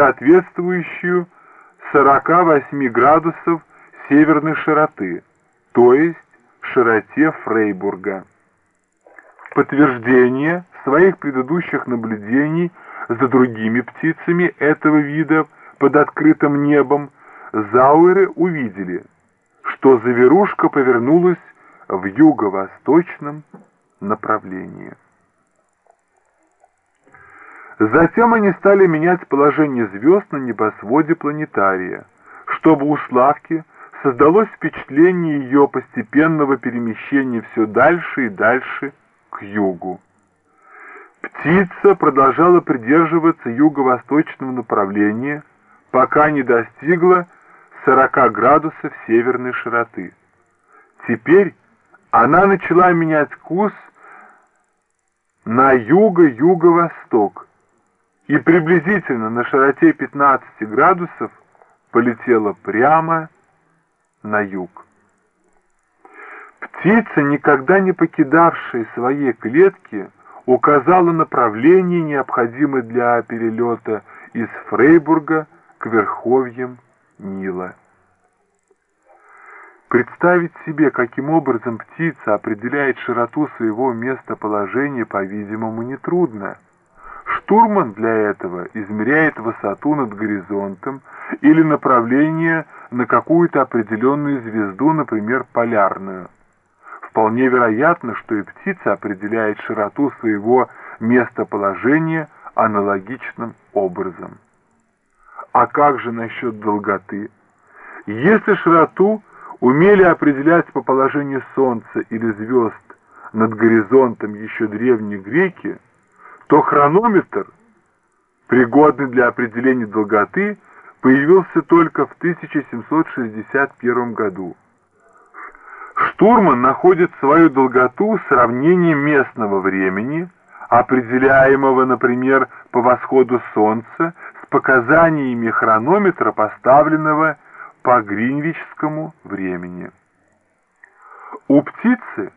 соответствующую 48 градусов северной широты, то есть широте Фрейбурга. Подтверждение своих предыдущих наблюдений за другими птицами этого вида под открытым небом Зауэры увидели, что заверушка повернулась в юго-восточном направлении. Затем они стали менять положение звезд на небосводе планетария, чтобы у Славки создалось впечатление ее постепенного перемещения все дальше и дальше к югу. Птица продолжала придерживаться юго-восточного направления, пока не достигла 40 градусов северной широты. Теперь она начала менять курс на юго-юго-восток и приблизительно на широте 15 градусов полетела прямо на юг. Птица, никогда не покидавшая своей клетки, указала направление, необходимое для перелета из Фрейбурга к верховьям Нила. Представить себе, каким образом птица определяет широту своего местоположения, по-видимому, нетрудно. Штурман для этого измеряет высоту над горизонтом или направление на какую-то определенную звезду, например, полярную. Вполне вероятно, что и птица определяет широту своего местоположения аналогичным образом. А как же насчет долготы? Если широту умели определять по положению Солнца или звезд над горизонтом еще древние греки, то хронометр, пригодный для определения долготы, появился только в 1761 году. Штурман находит свою долготу в сравнении местного времени, определяемого, например, по восходу Солнца, с показаниями хронометра, поставленного по гринвичскому времени. У птицы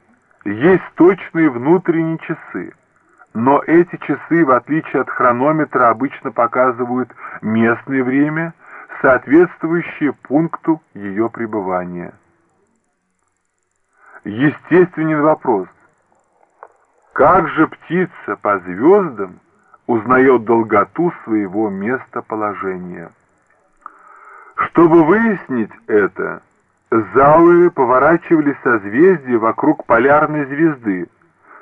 есть точные внутренние часы, но эти часы, в отличие от хронометра, обычно показывают местное время, соответствующее пункту ее пребывания. Естественен вопрос, как же птица по звездам узнает долготу своего местоположения? Чтобы выяснить это, Зауэры поворачивали созвездия вокруг полярной звезды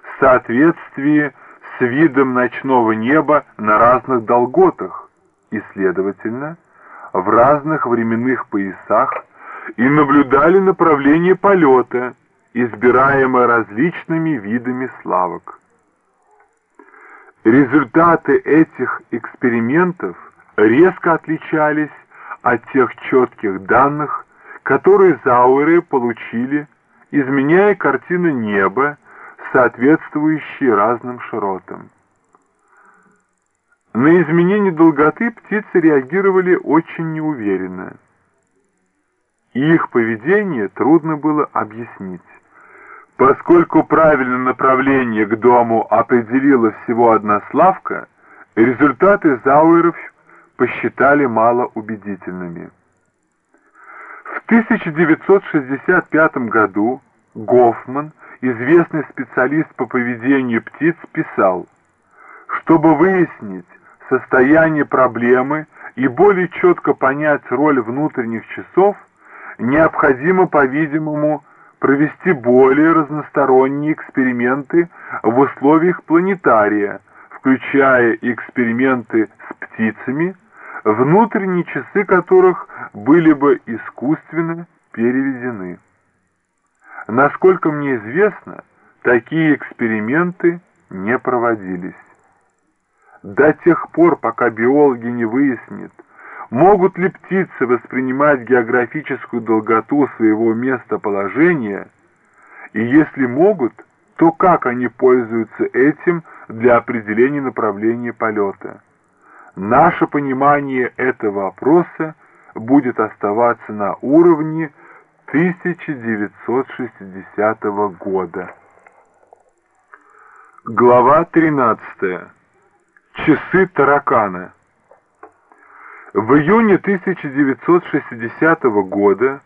в соответствии с видом ночного неба на разных долготах и, следовательно, в разных временных поясах и наблюдали направление полета, избираемое различными видами славок. Результаты этих экспериментов резко отличались от тех четких данных, которые Зауэры получили, изменяя картину неба, соответствующие разным широтам. На изменение долготы птицы реагировали очень неуверенно. Их поведение трудно было объяснить. Поскольку правильное направление к дому определила всего одна славка, результаты Зауэров посчитали малоубедительными. В 1965 году Гофман, известный специалист по поведению птиц, писал, чтобы выяснить состояние проблемы и более четко понять роль внутренних часов, необходимо, по-видимому, провести более разносторонние эксперименты в условиях планетария, включая эксперименты с птицами, внутренние часы которых были бы искусственно переведены. Насколько мне известно, такие эксперименты не проводились. До тех пор, пока биологи не выяснят, могут ли птицы воспринимать географическую долготу своего местоположения, и если могут, то как они пользуются этим для определения направления полета. Наше понимание этого вопроса будет оставаться на уровне 1960 года. Глава 13. Часы таракана. В июне 1960 года